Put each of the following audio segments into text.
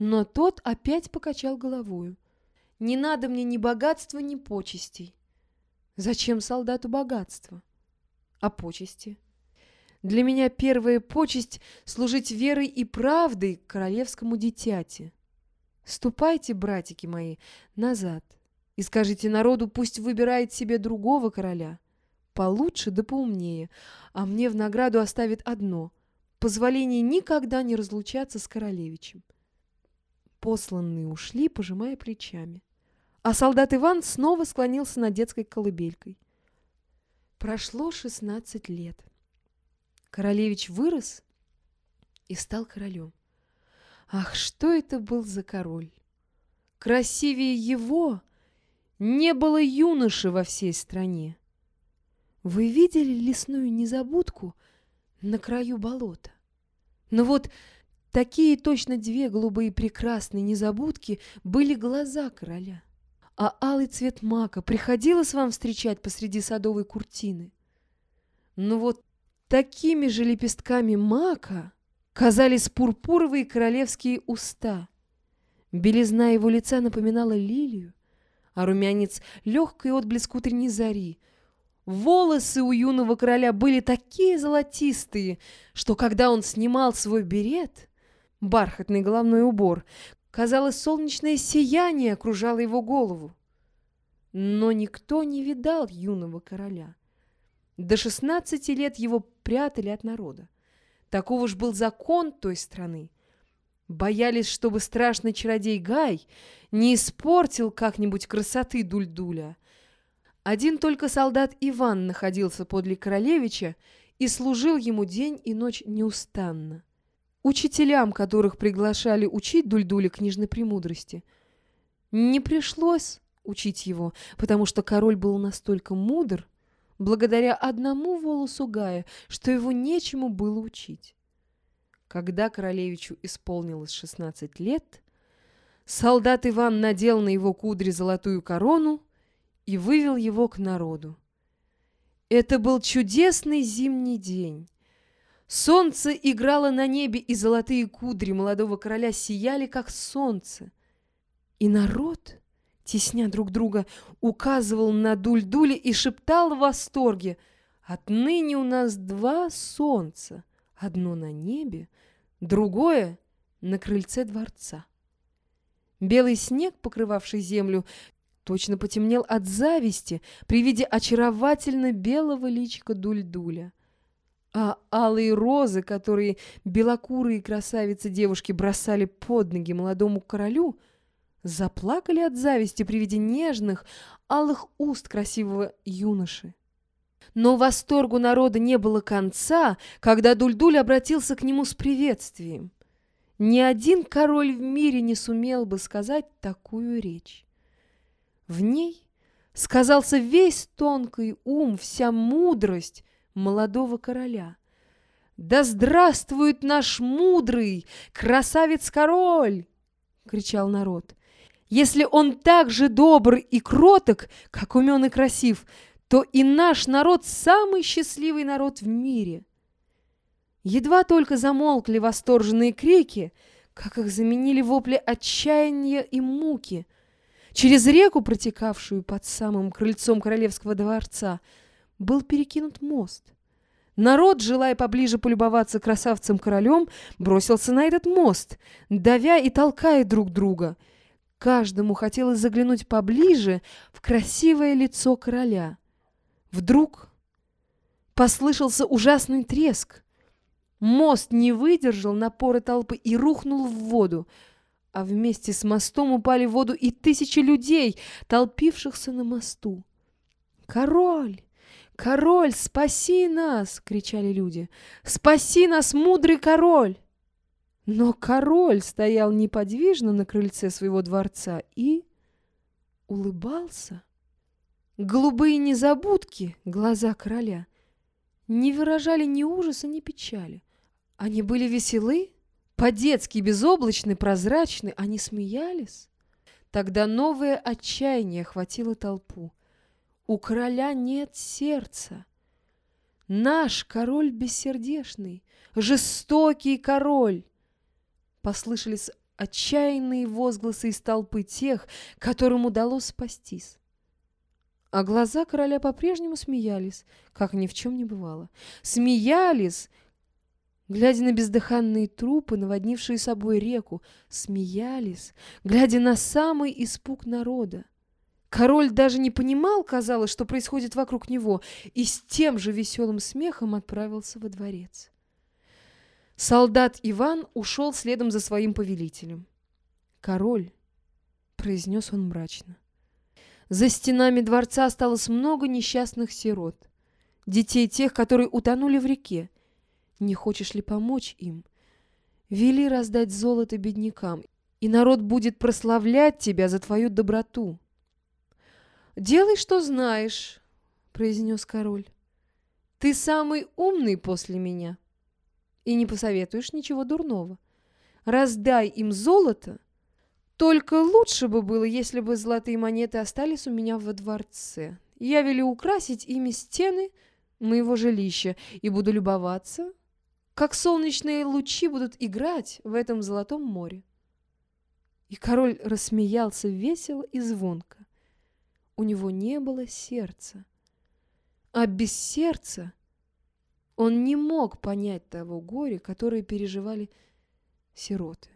Но тот опять покачал головою. «Не надо мне ни богатства, ни почестей». «Зачем солдату богатство?» «А почести?» «Для меня первая почесть — служить верой и правдой королевскому дитяти. Ступайте, братики мои, назад и скажите народу, пусть выбирает себе другого короля, получше да поумнее, а мне в награду оставит одно — позволение никогда не разлучаться с королевичем». Посланные ушли, пожимая плечами. А солдат Иван снова склонился над детской колыбелькой. Прошло шестнадцать лет. Королевич вырос и стал королем. Ах, что это был за король! Красивее его не было юноши во всей стране. Вы видели лесную незабудку на краю болота? Но ну вот Такие точно две голубые прекрасные незабудки были глаза короля. А алый цвет мака приходилось вам встречать посреди садовой куртины. Ну вот такими же лепестками мака казались пурпуровые королевские уста. Белизна его лица напоминала лилию, а румянец — легкий отблеск утренней зари. Волосы у юного короля были такие золотистые, что когда он снимал свой берет — бархатный головной убор. Казалось, солнечное сияние окружало его голову. Но никто не видал юного короля. До шестнадцати лет его прятали от народа. Таков уж был закон той страны. Боялись, чтобы страшный чародей Гай не испортил как-нибудь красоты Дульдуля. Один только солдат Иван находился подле королевича и служил ему день и ночь неустанно. Учителям, которых приглашали учить Дульдуля книжной премудрости, не пришлось учить его, потому что король был настолько мудр, благодаря одному волосу Гая, что его нечему было учить. Когда королевичу исполнилось 16 лет, солдат Иван надел на его кудри золотую корону и вывел его к народу. Это был чудесный зимний день. Солнце играло на небе, и золотые кудри молодого короля сияли, как солнце. И народ, тесня друг друга, указывал на Дуль-Дуля и шептал в восторге «Отныне у нас два солнца, одно на небе, другое на крыльце дворца». Белый снег, покрывавший землю, точно потемнел от зависти при виде очаровательно белого личика Дуль-Дуля. А алые розы, которые белокурые красавицы-девушки бросали под ноги молодому королю, заплакали от зависти при виде нежных, алых уст красивого юноши. Но восторгу народа не было конца, когда Дульдуль обратился к нему с приветствием. Ни один король в мире не сумел бы сказать такую речь. В ней сказался весь тонкий ум, вся мудрость, молодого короля. «Да здравствует наш мудрый красавец-король!» — кричал народ. «Если он так же добр и кроток, как умен и красив, то и наш народ самый счастливый народ в мире». Едва только замолкли восторженные крики, как их заменили вопли отчаяния и муки. Через реку, протекавшую под самым крыльцом королевского дворца, был перекинут мост. Народ, желая поближе полюбоваться красавцем-королем, бросился на этот мост, давя и толкая друг друга. Каждому хотелось заглянуть поближе в красивое лицо короля. Вдруг послышался ужасный треск. Мост не выдержал напора толпы и рухнул в воду, а вместе с мостом упали в воду и тысячи людей, толпившихся на мосту. «Король! «Король, спаси нас!» — кричали люди. «Спаси нас, мудрый король!» Но король стоял неподвижно на крыльце своего дворца и улыбался. Голубые незабудки, глаза короля, не выражали ни ужаса, ни печали. Они были веселы, по-детски безоблачны, прозрачны, они смеялись. Тогда новое отчаяние охватило толпу. У короля нет сердца. Наш король бессердечный, жестокий король. Послышались отчаянные возгласы из толпы тех, которым удалось спастись. А глаза короля по-прежнему смеялись, как ни в чем не бывало. Смеялись, глядя на бездыханные трупы, наводнившие собой реку. Смеялись, глядя на самый испуг народа. Король даже не понимал, казалось, что происходит вокруг него, и с тем же веселым смехом отправился во дворец. Солдат Иван ушел следом за своим повелителем. «Король», — произнес он мрачно, — за стенами дворца осталось много несчастных сирот, детей тех, которые утонули в реке. Не хочешь ли помочь им? Вели раздать золото беднякам, и народ будет прославлять тебя за твою доброту. «Делай, что знаешь», — произнес король. «Ты самый умный после меня, и не посоветуешь ничего дурного. Раздай им золото, — только лучше бы было, если бы золотые монеты остались у меня во дворце. Я велю украсить ими стены моего жилища и буду любоваться, как солнечные лучи будут играть в этом золотом море. И король рассмеялся весело и звонко. У него не было сердца. А без сердца он не мог понять того горя, которое переживали сироты.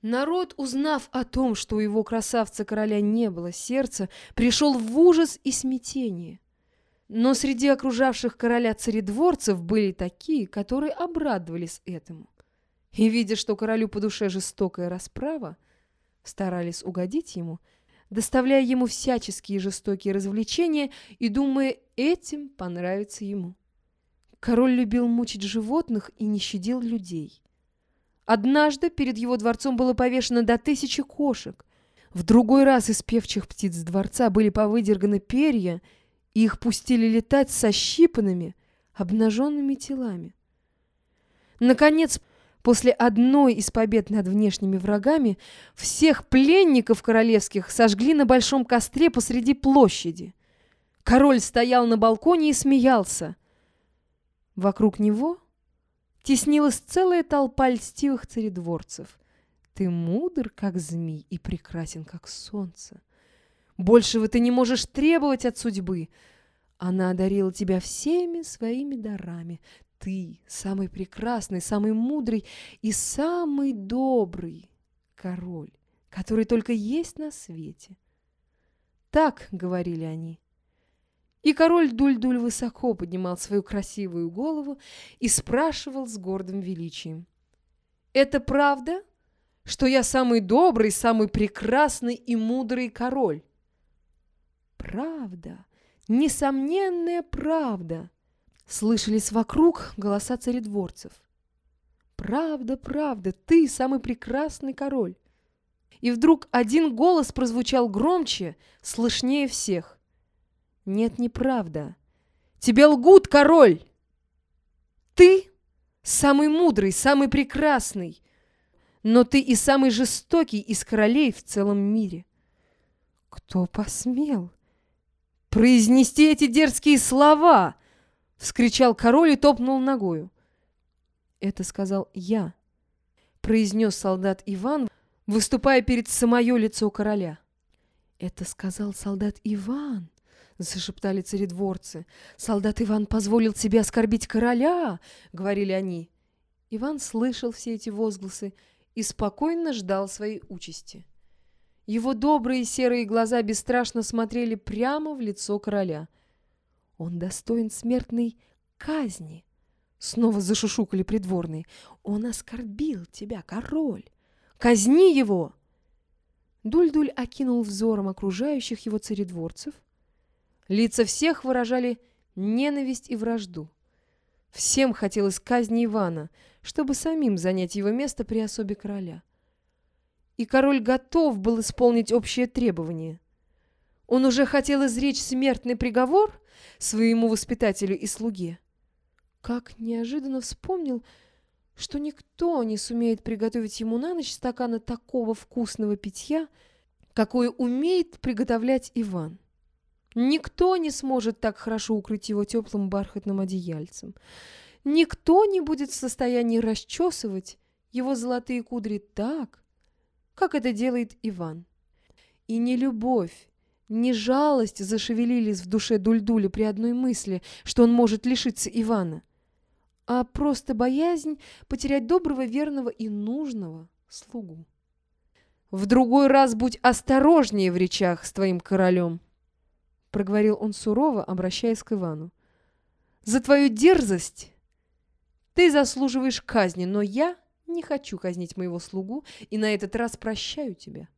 Народ, узнав о том, что у его красавца-короля не было сердца, пришел в ужас и смятение. Но среди окружавших короля царедворцев были такие, которые обрадовались этому. И, видя, что королю по душе жестокая расправа, старались угодить ему, доставляя ему всяческие жестокие развлечения и думая, этим понравится ему. Король любил мучить животных и не щадил людей. Однажды перед его дворцом было повешено до тысячи кошек. В другой раз из певчих птиц дворца были повыдерганы перья, и их пустили летать со щипанными, обнаженными телами. Наконец, после одной из побед над внешними врагами, всех пленников королевских сожгли на большом костре посреди площади. Король стоял на балконе и смеялся. Вокруг него теснилась целая толпа льстивых царедворцев. Ты мудр, как змей, и прекрасен, как солнце. Большего ты не можешь требовать от судьбы. Она одарила тебя всеми своими дарами. Ты самый прекрасный, самый мудрый и самый добрый король, который только есть на свете. Так говорили они. И король Дуль-Дуль высоко поднимал свою красивую голову и спрашивал с гордым величием. «Это правда, что я самый добрый, самый прекрасный и мудрый король?» «Правда, несомненная правда!» Слышались вокруг голоса царедворцев. «Правда, правда, ты самый прекрасный король!» И вдруг один голос прозвучал громче, слышнее всех. Нет, неправда. Тебе лгут, король! Ты самый мудрый, самый прекрасный, но ты и самый жестокий из королей в целом мире. Кто посмел произнести эти дерзкие слова? Вскричал король и топнул ногою. Это сказал я, произнес солдат Иван, выступая перед самое лицо короля. Это сказал солдат Иван, — зашептали царедворцы. «Солдат Иван позволил себе оскорбить короля!» — говорили они. Иван слышал все эти возгласы и спокойно ждал своей участи. Его добрые серые глаза бесстрашно смотрели прямо в лицо короля. «Он достоин смертной казни!» Снова зашушукали придворные. «Он оскорбил тебя, король! Казни его!» Дуль-Дуль окинул взором окружающих его царедворцев — Лица всех выражали ненависть и вражду. Всем хотелось казни Ивана, чтобы самим занять его место при особе короля. И король готов был исполнить общее требование. Он уже хотел изречь смертный приговор своему воспитателю и слуге. Как неожиданно вспомнил, что никто не сумеет приготовить ему на ночь стакана такого вкусного питья, какое умеет приготовлять Иван. Никто не сможет так хорошо укрыть его теплым бархатным одеяльцем. Никто не будет в состоянии расчесывать его золотые кудри так, как это делает Иван. И не любовь, не жалость зашевелились в душе Дульдуля при одной мысли, что он может лишиться Ивана, а просто боязнь потерять доброго, верного и нужного слугу. «В другой раз будь осторожнее в речах с твоим королем», — проговорил он сурово, обращаясь к Ивану. «За твою дерзость ты заслуживаешь казни, но я не хочу казнить моего слугу и на этот раз прощаю тебя».